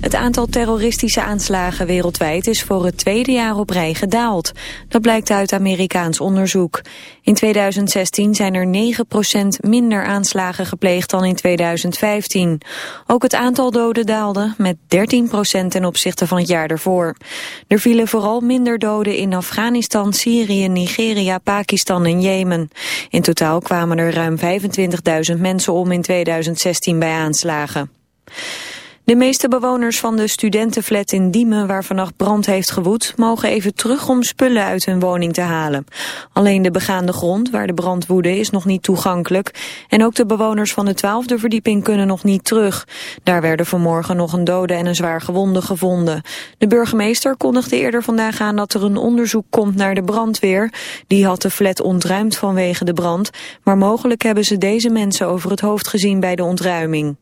Het aantal terroristische aanslagen wereldwijd is voor het tweede jaar op rij gedaald. Dat blijkt uit Amerikaans onderzoek. In 2016 zijn er 9% minder aanslagen gepleegd dan in 2015. Ook het aantal doden daalde met 13% ten opzichte van het jaar ervoor. Er vielen vooral minder doden in Afghanistan, Syrië, Nigeria, Pakistan en Jemen. In totaal kwamen er ruim 25.000 mensen om in 2016 bij aanslagen. De meeste bewoners van de studentenflat in Diemen waar vannacht brand heeft gewoed, mogen even terug om spullen uit hun woning te halen. Alleen de begaande grond waar de brand woedde is nog niet toegankelijk en ook de bewoners van de twaalfde verdieping kunnen nog niet terug. Daar werden vanmorgen nog een dode en een zwaar gewonde gevonden. De burgemeester kondigde eerder vandaag aan dat er een onderzoek komt naar de brandweer. Die had de flat ontruimd vanwege de brand, maar mogelijk hebben ze deze mensen over het hoofd gezien bij de ontruiming.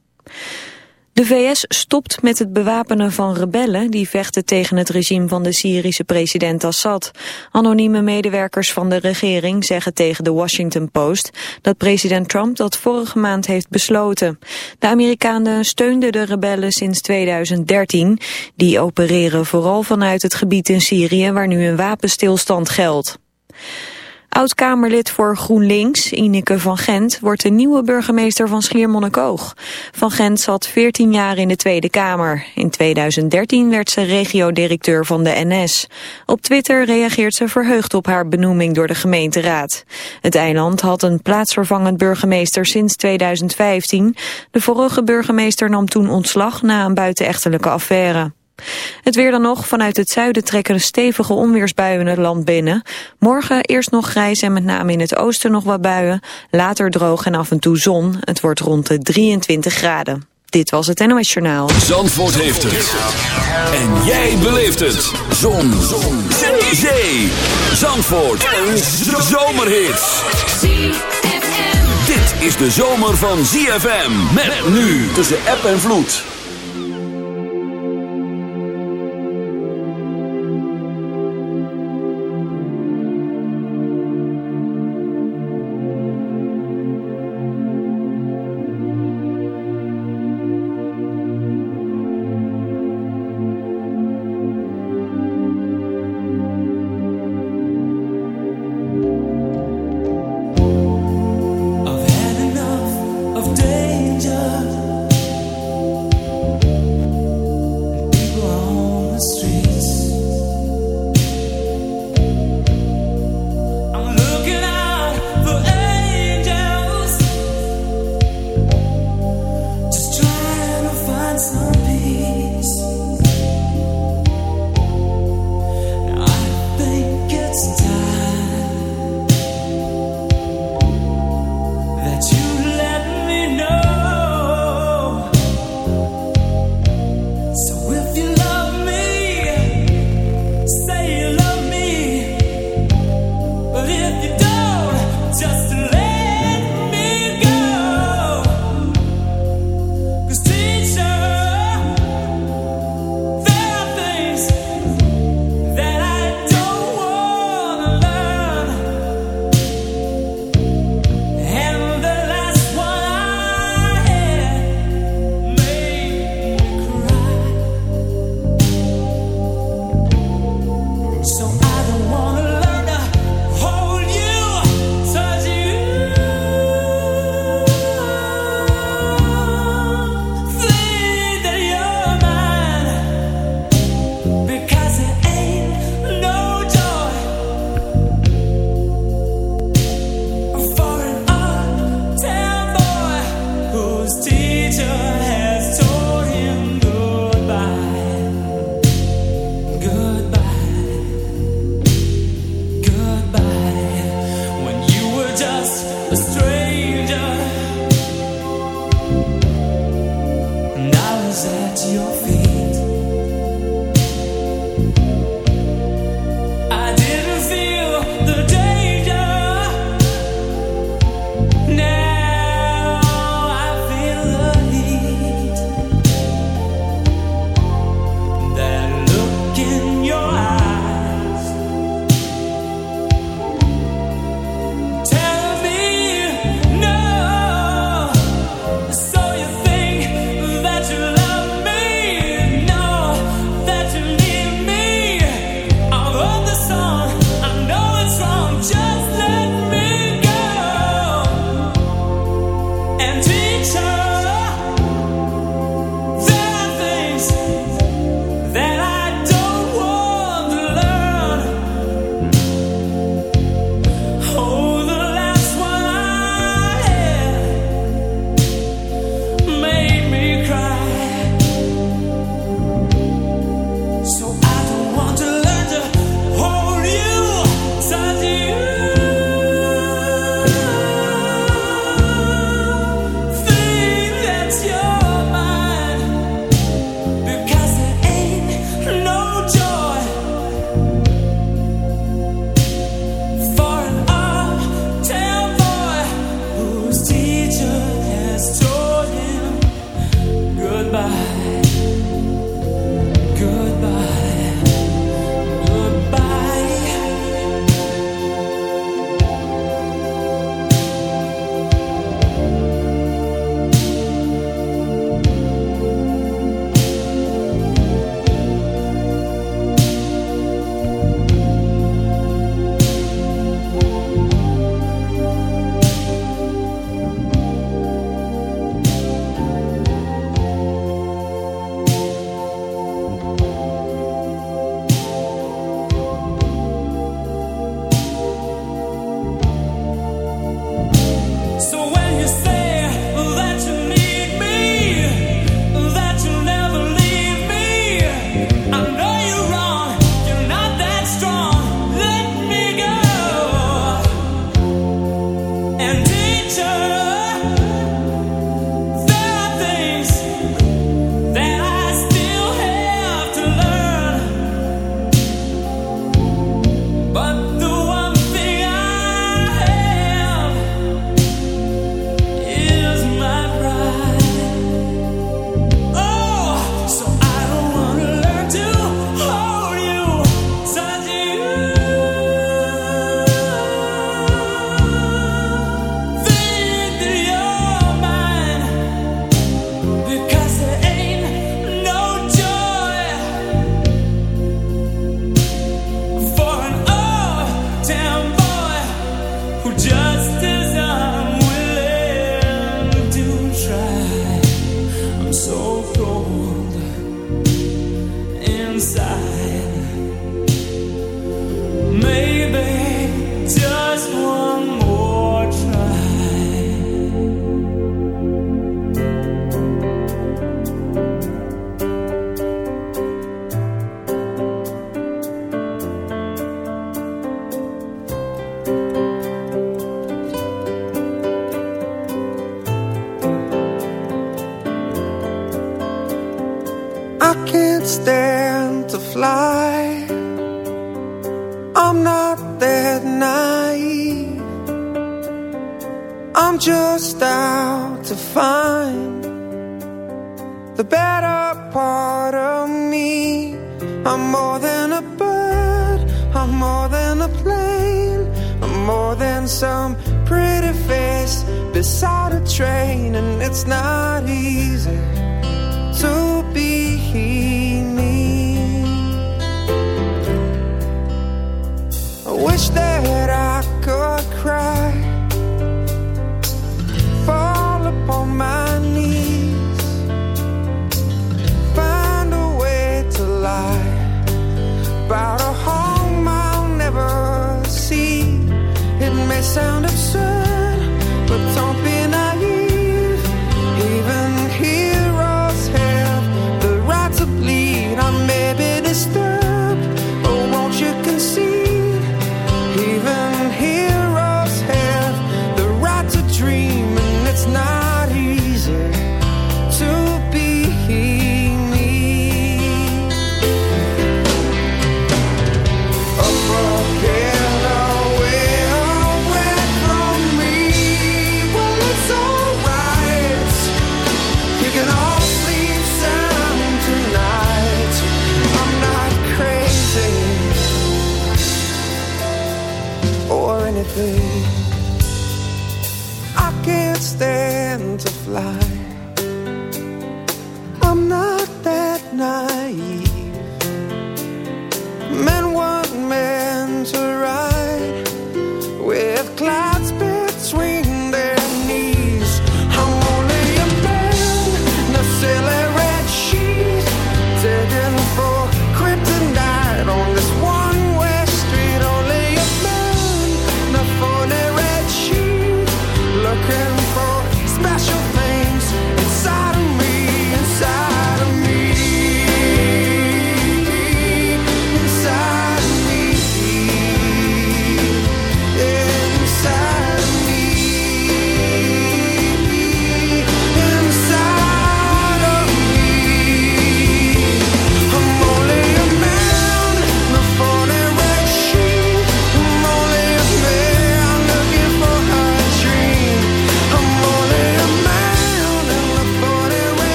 De VS stopt met het bewapenen van rebellen die vechten tegen het regime van de Syrische president Assad. Anonieme medewerkers van de regering zeggen tegen de Washington Post dat president Trump dat vorige maand heeft besloten. De Amerikanen steunden de rebellen sinds 2013. Die opereren vooral vanuit het gebied in Syrië waar nu een wapenstilstand geldt. Oud-Kamerlid voor GroenLinks, Ineke van Gent, wordt de nieuwe burgemeester van Schiermonnikoog. Van Gent zat 14 jaar in de Tweede Kamer. In 2013 werd ze regiodirecteur van de NS. Op Twitter reageert ze verheugd op haar benoeming door de gemeenteraad. Het eiland had een plaatsvervangend burgemeester sinds 2015. De vorige burgemeester nam toen ontslag na een buitenechtelijke affaire. Het weer dan nog. Vanuit het zuiden trekken stevige onweersbuien het land binnen. Morgen eerst nog grijs en met name in het oosten nog wat buien. Later droog en af en toe zon. Het wordt rond de 23 graden. Dit was het NOS Journaal. Zandvoort heeft het. En jij beleeft het. Zon. zon. Zee. Zee. Zandvoort. Een zomerhit. Dit is de zomer van ZFM. Met nu tussen app en vloed.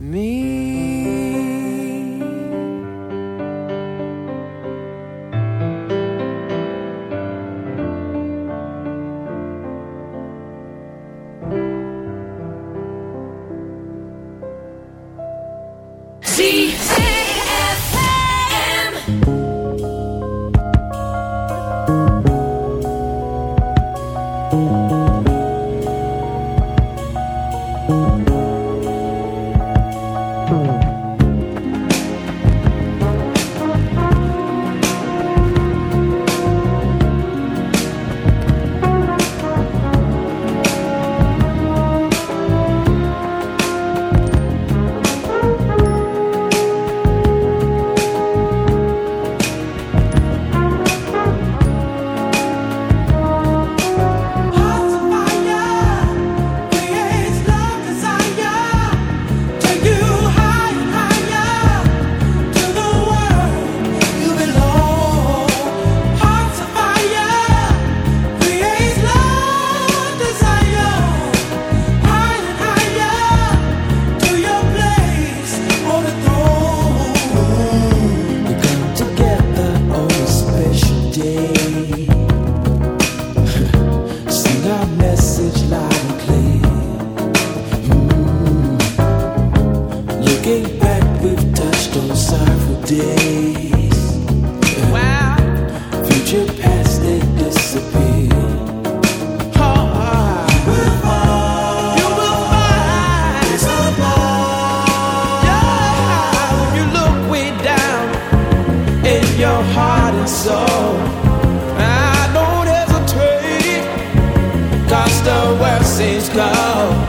me. go.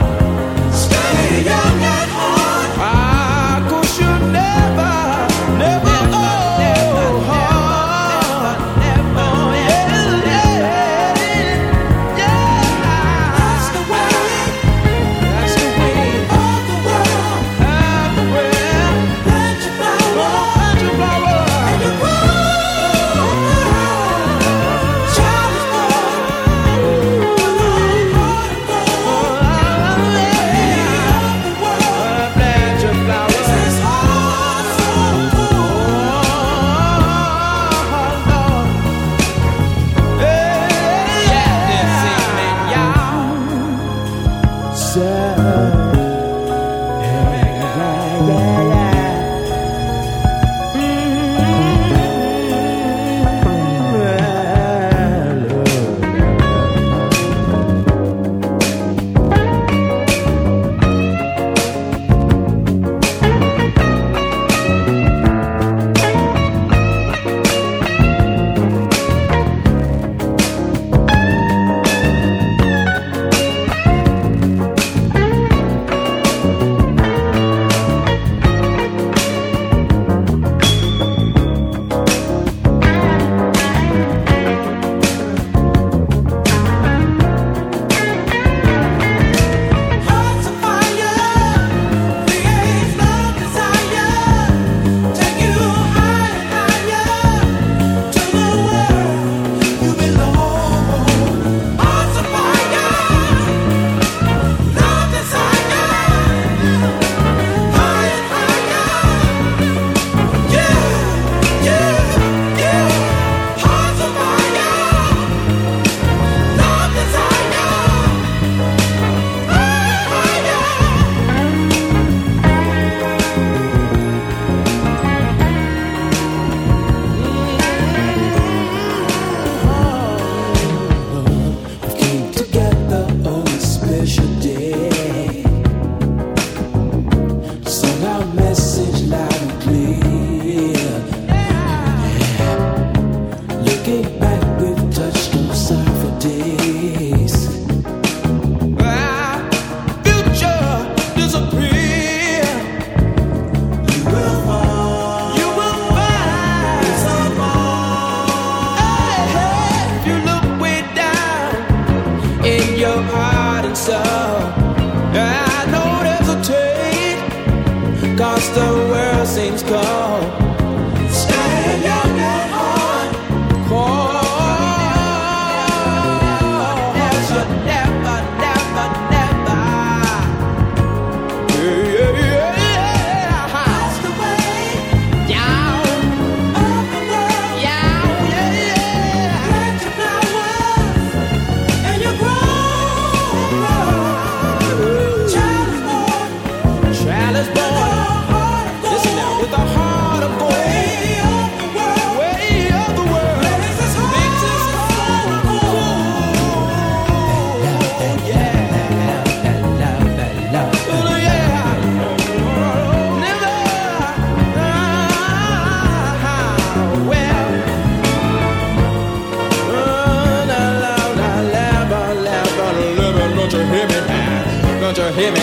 Winter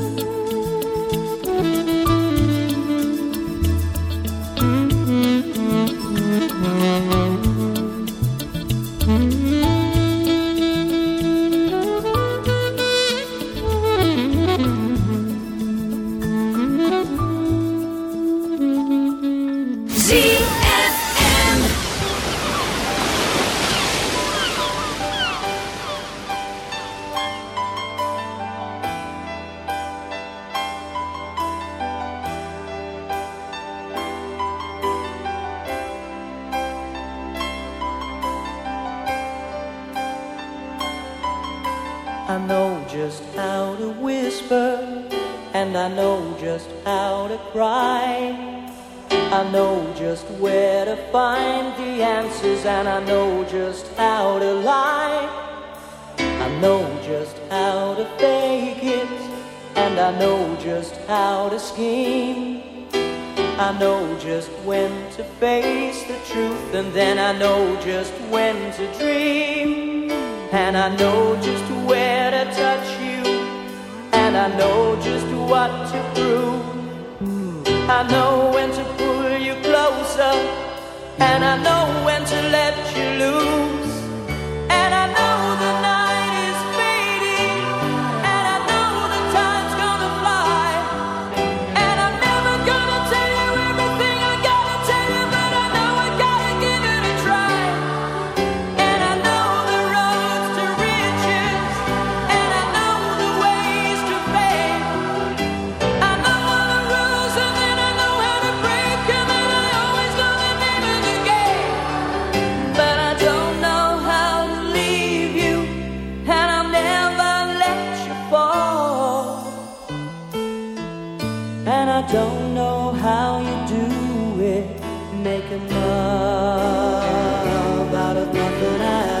And then I know just when to dream, and I know just where I don't know how you do it. making love out of nothing. I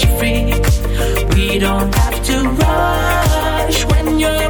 such a. We don't have to rush when you're.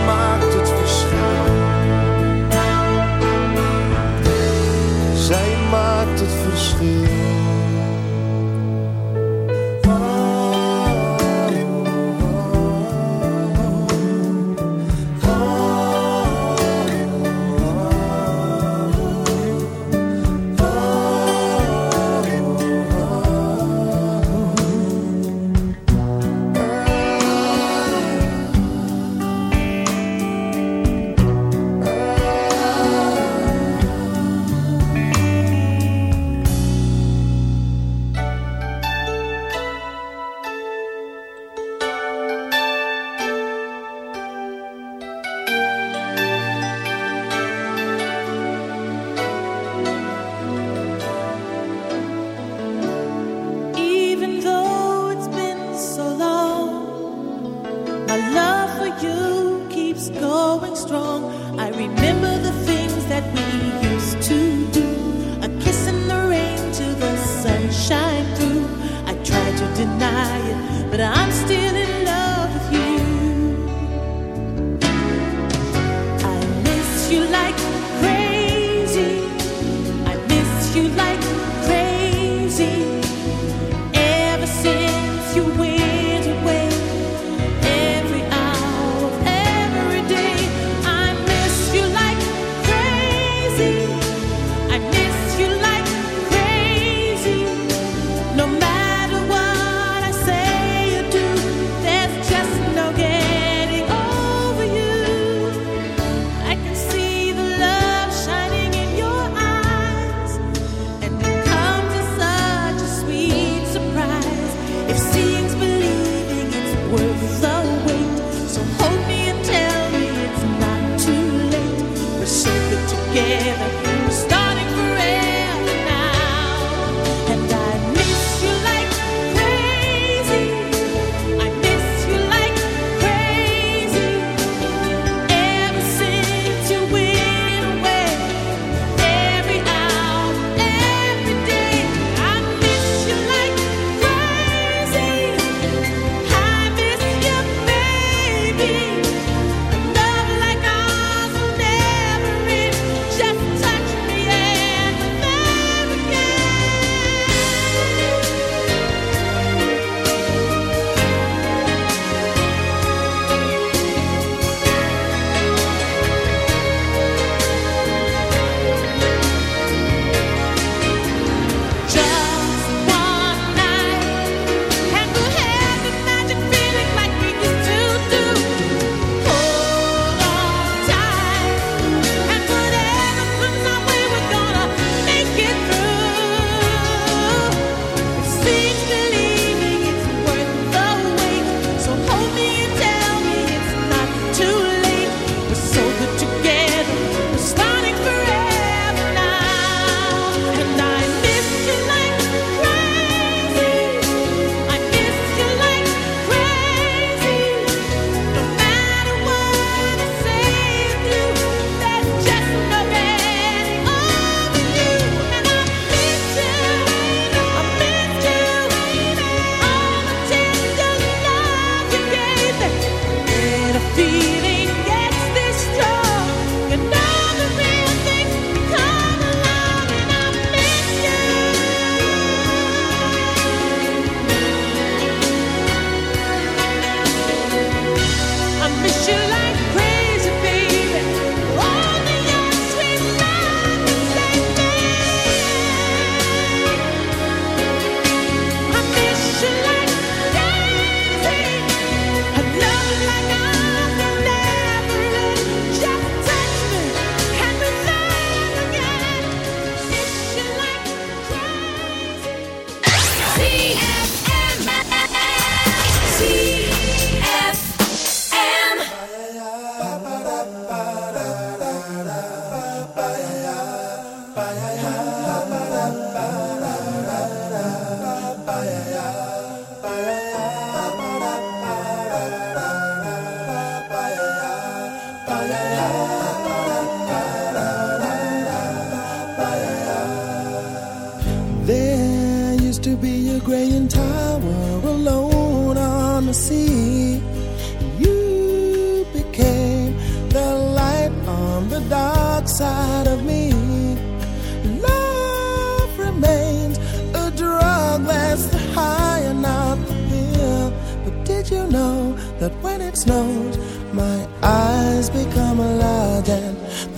but I'm still.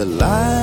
the light.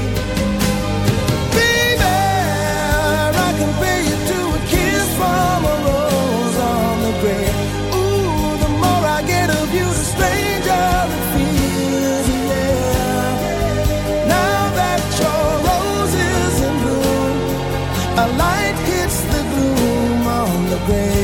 So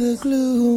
the glue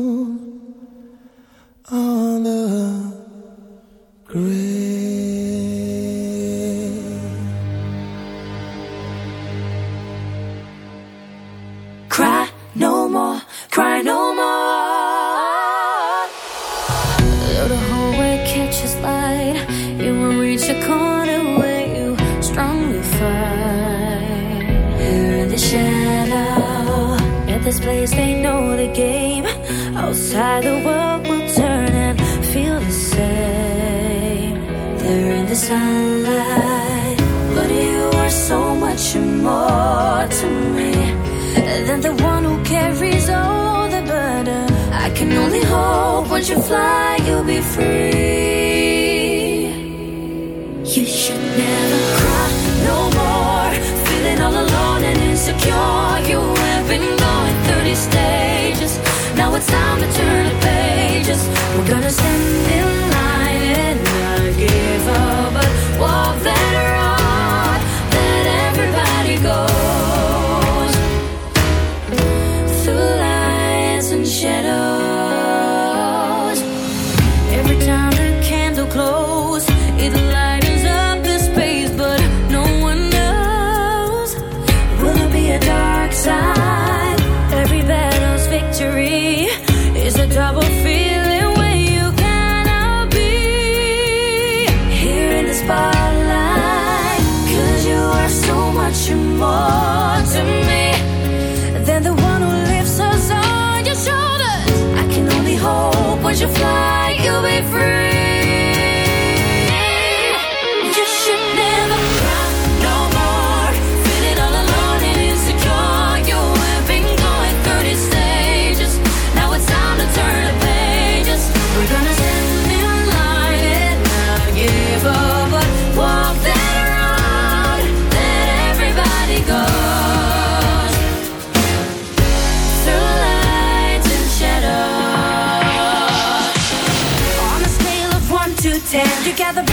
together.